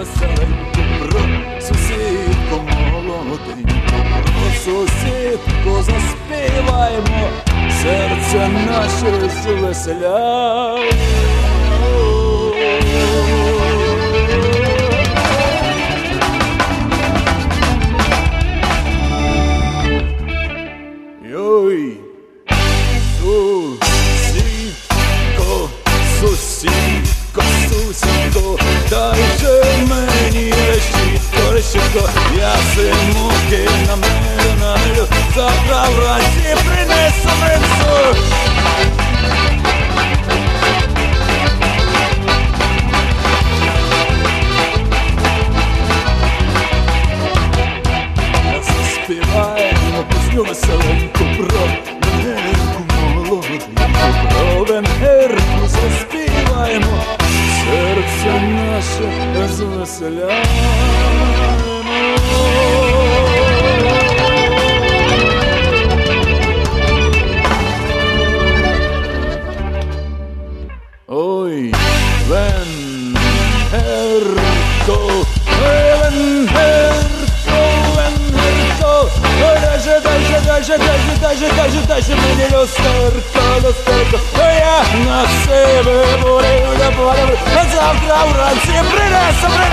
веселеньку про сусідку молоденьку, про сусідку заспіваємо, серце наше звеселя. Завтра вранці принесу минцу. Заспіваємо пісню веселеньку про венерку молоденьку, про венерку заспіваємо, серце наше звеселяємо. ven, Herco, ven, Herco, ven, Herco, daje, daje, daje, daje, daje, daje, daje, meni lusterko, lusterko, ja na sebe bolej, da bolej, na zavtra uranci, prinesa, prinesa,